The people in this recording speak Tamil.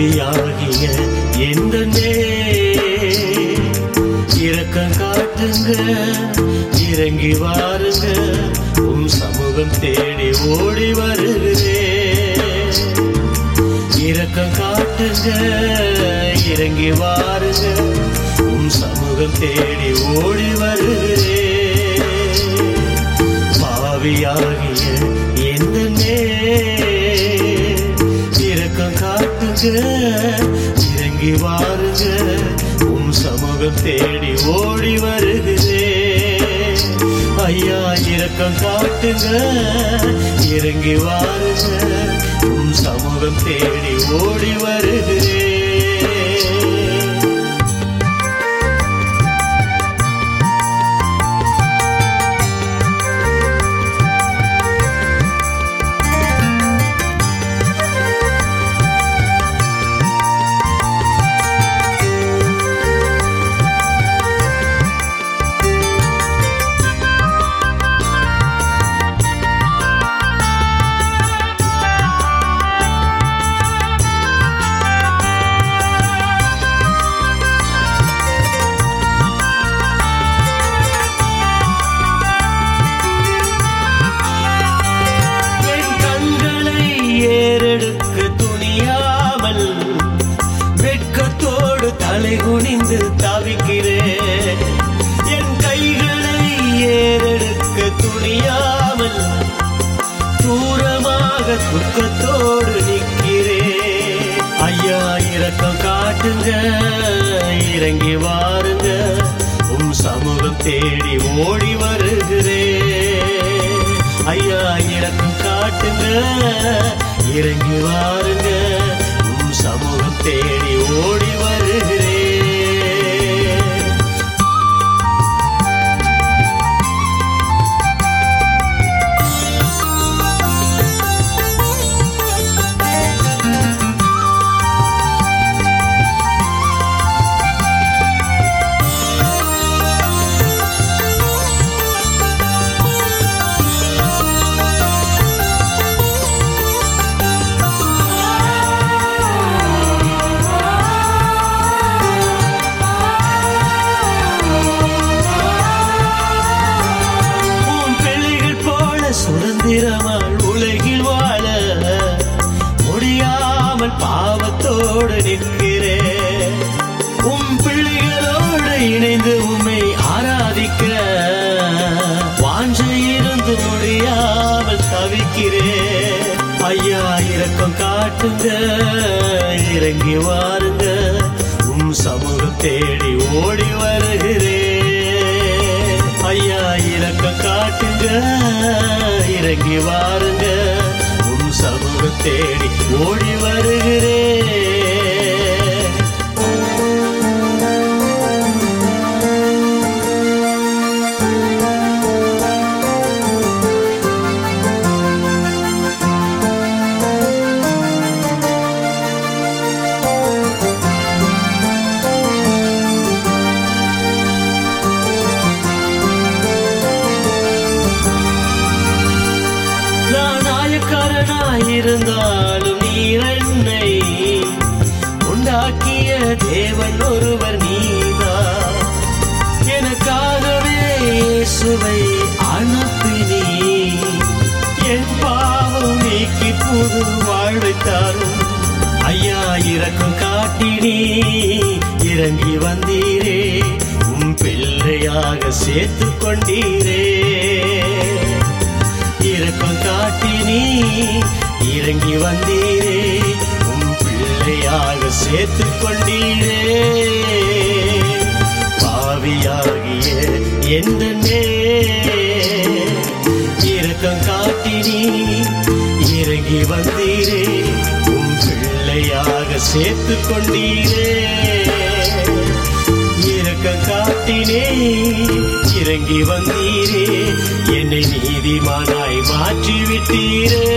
ஆவியாகிய எந்த இரக்கம் காட்டுங்க இறங்கி வாருங்க உன் சமூகம் தேடி ஓடி வருகிறே. இரக்கம் காட்டுங்க இறங்கி வாருங்க உன் சமூகம் தேடி ஓடி வருகிறே. பாவியாகிய காட்டுங்க இறங்கி வாருங்க உம் சமூகம் தேடி ஓடி வருகிறே. ஐயா இறக்கம் காட்டுங்க இறங்கி வாருங்க உம் சமூகம் தேடி ஓடி வருகிறே. காட்டுங்க இறங்கி வாருங்க. உம் சமூகம் தேடி ஓடி வருகிறே ஐயா இரக்கம் காட்டுங்க இறங்கி வாருங்க. உம் சமூகம் தேடி சுதந்திரமால் உலகில் வாழ முடியாமல் பாவத்தோடு நிற்கிறேன். உம் பிள்ளைகளோடு இணைந்து உம்மை ஆராதிக்க வாஞ்சை இருந்து முடியாமல் தவிக்கிறேன். ஐயா இறக்கம் காட்டுங்க இறங்கி வாருங்க. உம் சமூகம் தேடி ஓடி வருகிறேன். ஐயா இறக்கம் காட்டுங்க. இறங்கி வாருங்க. உம் சமூக தேடி ஓடி இருந்தாலும் நீர் என்னை உண்டாக்கிய தேவன் ஒருவர் நீதான். எனக்காகவே இயேசுவை அனுப்பினீ என் பாவம் நீக்கி புது வாழ்வைத்தாரும் ஐயா இறக்கும் காட்டினீ இறங்கி வந்தீரே. உம் பிள்ளையாக சேர்த்து கொண்டீரே. இரக்கம் காட்டி நீ இறங்கி வந்தீரே உன் பிள்ளையாக சேர்த்து கொண்டீரே. பாவியாகிய எந்தனே இரக்கம் காட்டி நீ இறங்கி வந்தீரே உன் பிள்ளையாக சேர்த்து கொண்டீரே. இரக்கம் காட்டினே இறங்கி வந்தீரே என்னை நீதிமான ತೀರೇ